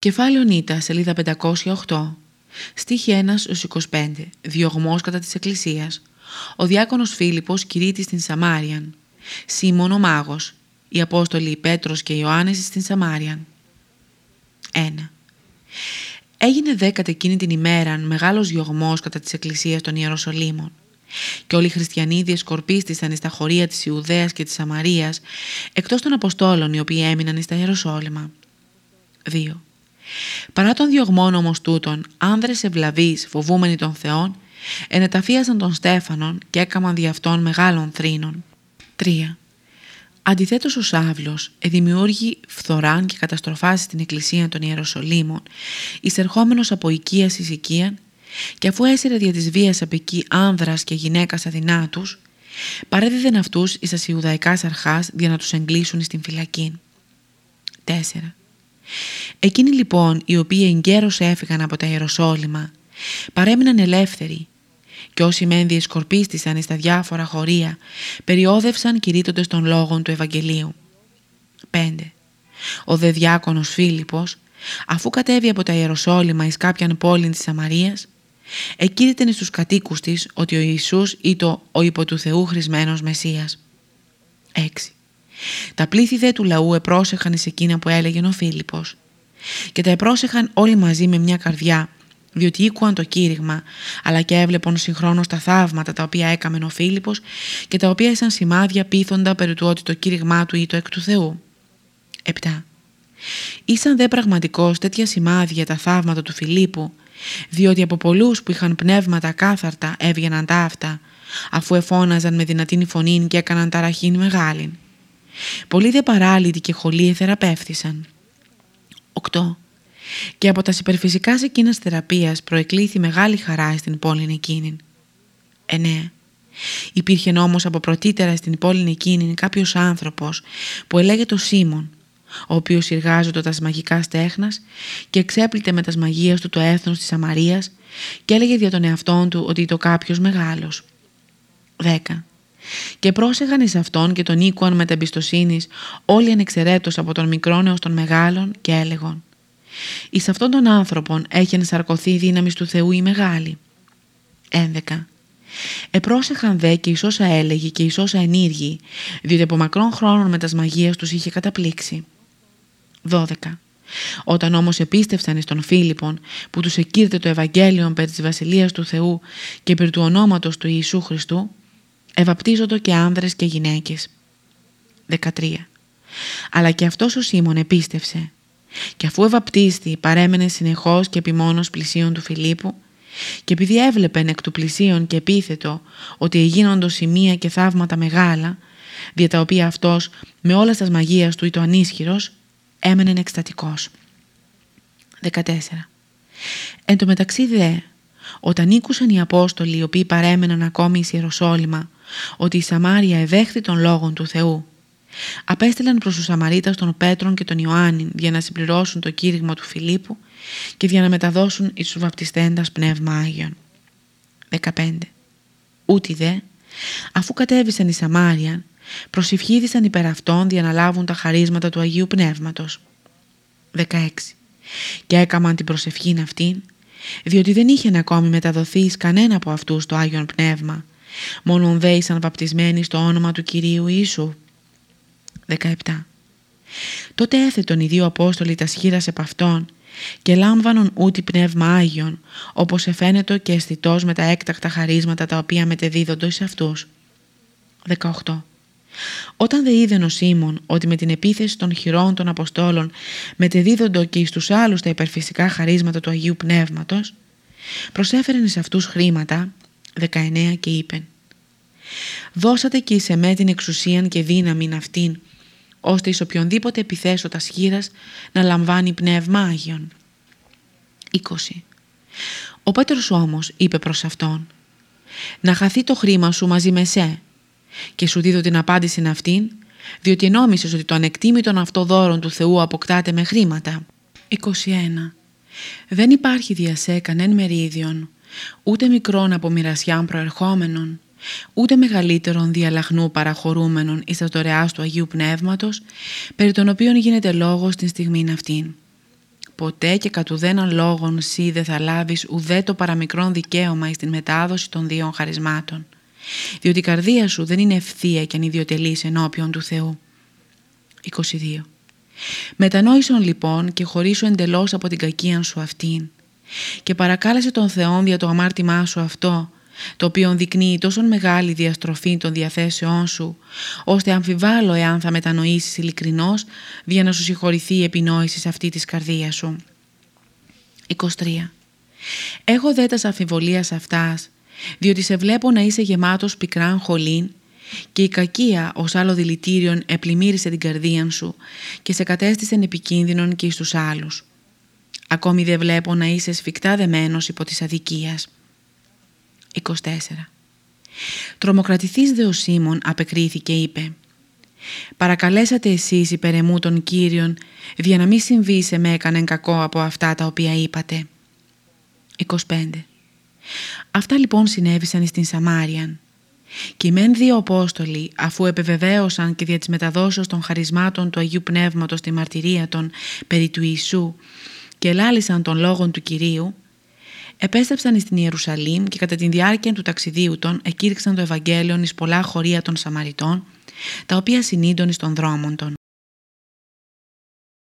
Κεφάλαιο Νίτα, σελίδα 508. Στίχη 1 25. Διωγμός κατά της Εκκλησίας. Ο διάκονος Φίλιππος κηρύττει στην Σαμάριαν. Σίμων ο Μάγος. Οι Απόστολοι Πέτρος και Ιωάννης στην Σαμάριαν. 1. Έγινε δέκατη εκείνη την ημέρα μεγάλος διωγμός κατά της Εκκλησίας των Ιεροσολύμων και όλοι οι χριστιανοί διεσκορπίστησαν στα χωρία της Ιουδαίας και της Σαμαρίας εκτός των Αποστόλων οι οποίοι έμειναν στα Ιεροσόλυμα. 2. Παρά των διωγμών όμως τούτων, άνδρες ευλαβείς φοβούμενοι των Θεών, ενεταφίασαν τον Στέφανον και έκαμαν δι' αυτών μεγάλων θρήνων. 3. Αντιθέτως ο Σάβλος εδημιούργει φθοράν και καταστροφάσει στην εκκλησία των Ιεροσολύμων, εισερχόμενος από οικία εις οικία, και αφού έσυρε δια της βίας απ' εκεί άνδρας και γυναίκας αδυνάτους, παρέδιδεν αυτούς εις τα Ιουδαϊκάς αρχάς για να τους εγκλήσουν στην φυλακή. 4. Εκείνοι λοιπόν οι οποίοι εγκαίρως έφυγαν από τα Ιεροσόλυμα παρέμειναν ελεύθεροι και όσοι μεν διεσκορπίστησαν στα διάφορα χωρία περιόδευσαν κηρύττοντες των λόγων του Ευαγγελίου. 5. Ο δε διάκονος Φίλιππος αφού κατέβει από τα Ιεροσόλυμα εις κάποιαν πόλη της Σαμαρίας εκήρυτεν στους κατοίκους της ότι ο Ιησούς ήταν ο υπό του Θεού χρησμένος Μεσσίας. 6. Τα πλήθη δε του λαού επρόσεχαν σε εκείνα που έλεγε ο Φίλιππος και τα επρόσεχαν όλοι μαζί με μια καρδιά διότι ήκουαν το κήρυγμα αλλά και έβλεπαν συγχρόνως τα θαύματα τα οποία έκαμε ο Φίλιππος και τα οποία ήσαν σημάδια πείθοντα περί του ότι το κήρυγμά του ήταν εκ του Θεού. 7. Ήσαν δε πραγματικώς τέτοια σημάδια τα θαύματα του Φιλίππου διότι από πολλούς που είχαν πνεύματα κάθαρτα έβγαιναν τα αυτά αφού εφώναζαν με δυνατή φωνή και έκαναν ταραχήν μεγάλη. Πολλοί δε παράλυτοι και χολοί θεραπεύθησαν. 8. Και από τα υπερφυσικά εκείνας θεραπείας προεκλήθη μεγάλη χαρά στην πόλη εκείνη. 9. Υπήρχε όμως από πρωτήτερα στην πόλη εκείνη κάποιος άνθρωπος που ελέγεται ο Σίμων, ο οποίος εργάζεται τα μαγικά στέχνας και εξέπλητε με τα μαγείας του το έθνος της Σαμαρίας και έλεγε για τον εαυτόν του ότι ήταν κάποιος μεγάλος. 10. Και πρόσεχαν εις αυτόν και τον οίκουαν με τα εμπιστοσύνης όλοι ανεξαιρέτως από τον μικρόν έως τον μεγάλον και έλεγον «Εις αυτόν τον άνθρωπον έχει ενσαρκωθεί η δύναμη του Θεού η μεγάλη». 11. Επρόσεχαν δε και εις όσα έλεγε και εις όσα ενήργη, διότι από μακρόν χρόνων με τα μαγείας τους είχε καταπλήξει. 12. Όταν όμως επίστευσαν εις τον Φίλιππον που τους εκείρτε το Ευαγγέλιο περί της Βασιλείας του Θεού και περί του ονόματος του Ιησού Χριστού, ευαπτίζονται και άνδρες και γυναίκες. 13. Αλλά και αυτός ο Σίμων επίστευσε και αφού ευαπτίστη παρέμενε συνεχώς και επιμόνως πλησίον του Φιλίππου και επειδή έβλεπεν εκ του πλησίον και επίθετο ότι έγινοντο σημεία και θαύματα μεγάλα δια τα οποία αυτός με όλες τα μαγείας του ήταν ανίσχυρος έμενε εκστατικός. 14. Εν τω μεταξύ δε, όταν ήκουσαν οι Απόστολοι οι οποίοι παρέμεναν ακόμη εις Ιεροσόλυμα ότι η Σαμάρια ευέχθη των λόγων του Θεού απέστειλαν προς τους Σαμαρίτας των Πέτρων και τον Ιωάννη για να συμπληρώσουν το κήρυγμα του Φιλίππου και για να μεταδώσουν εις τους βαπτιστέντας πνεύμα Άγιον. 15. Ούτι δε, αφού κατέβησαν οι Σαμάρια, προσευχήθησαν υπέρ αυτών για να λάβουν τα χαρίσματα του Αγίου Πνεύματος. 16. Και έκαμαν την προσευχήν αυτήν, διότι δεν είχε ακόμη μεταδοθεί κανένα από αυτούς το Άγιον Πνεύμα, μόνον δε ήσαν βαπτισμένοι στο όνομα του Κυρίου Ιησού. 17. Τότε έθετον οι δύο Απόστολοι τα σχήρας επ' αυτόν και λάμβανον ούτι πνεύμα Άγιον, όπως εφαίνεται και αισθητός με τα έκτακτα χαρίσματα τα οποία μετεδίδονται σε αυτούς. 18. Όταν δε είδε ο Σίμων ότι με την επίθεση των χειρών των Αποστόλων μετεδίδοντο και εις τους άλλους τα υπερφυσικά χαρίσματα του Αγίου Πνεύματος, προσέφεραν εις αυτούς χρήματα, 19 και είπεν «Δώσατε και εις εμέ την εξουσίαν και δύναμη αυτήν, ώστε εις οποιονδήποτε επιθέσω τας σχήρας να λαμβάνει πνεύμα Άγιον». 20. Ο Πέτρος όμως είπε προς αυτόν «Να χαθεί το χρήμα σου μαζί με σε και σου δίδω την απάντηση αυτήν, διότι νόμισες ότι το ανεκτήμητον αυτό δώρο του Θεού αποκτάται με χρήματα. 21. Δεν υπάρχει διασέ κανέν μερίδιον, ούτε μικρόν από μοιρασιάν προερχόμενον, ούτε μεγαλύτερον διαλαχνού παραχωρούμενον εις τα δωρεάς του Αγίου Πνεύματος, περί των οποίων γίνεται λόγος στην στιγμή αυτήν. ποτέ και κατ' ουδέναν λόγον σύ δεν θα λάβεις ουδέ το παραμικρόν δικαίωμα εις την μετάδοση των δύο χαρισμάτων, διότι η καρδία σου δεν είναι ευθεία και ανιδιοτελής ενώπιον του Θεού. 22. Μετανόησον λοιπόν και χωρίσου εντελώς από την κακία σου αυτήν και παρακάλεσε τον Θεόν για το αμάρτημά σου αυτό το οποίο δεικνύει τόσο μεγάλη διαστροφή των διαθέσεών σου, ώστε αμφιβάλλω εάν θα μετανοήσεις ειλικρινώς για να σου συγχωρηθεί η επινόηση σε αυτή της καρδίας σου. 23. Έχω δε τας αμφιβολίας αυτάς, διότι σε βλέπω να είσαι γεμάτος πικράν χολήν και η κακία ως άλλο δηλητήριον επλημμύρισε την καρδία σου και σε κατέστησε επικίνδυνον και εις τους άλλους. Ακόμη δεν βλέπω να είσαι σφιχτά δεμένος υπό της αδικίας. 24. Τρομοκρατηθής δε ο Σίμων απεκρίθηκε είπε «Παρακαλέσατε εσείς υπέρ εμού των Κύριων για να μην συμβεί σε με έκανεν κακό από αυτά τα οποία είπατε». 25. Αυτά λοιπόν συνέβησαν στην Σαμάριαν. Και οι μεν δύο Απόστολοι, αφού επεβεβαίωσαν και δια της μεταδόσεως των χαρισμάτων του Αγίου Πνεύματος στη μαρτυρία των περί του Ιησού και λάλησαν των λόγων του Κυρίου, επέστρεψαν στην Ιερουσαλήμ και κατά τη διάρκεια του ταξιδίου των εκήρυξαν το Ευαγγέλιο εις πολλά χωρία των Σαμαριτών, τα οποία συνήντων εις των δρόμων των.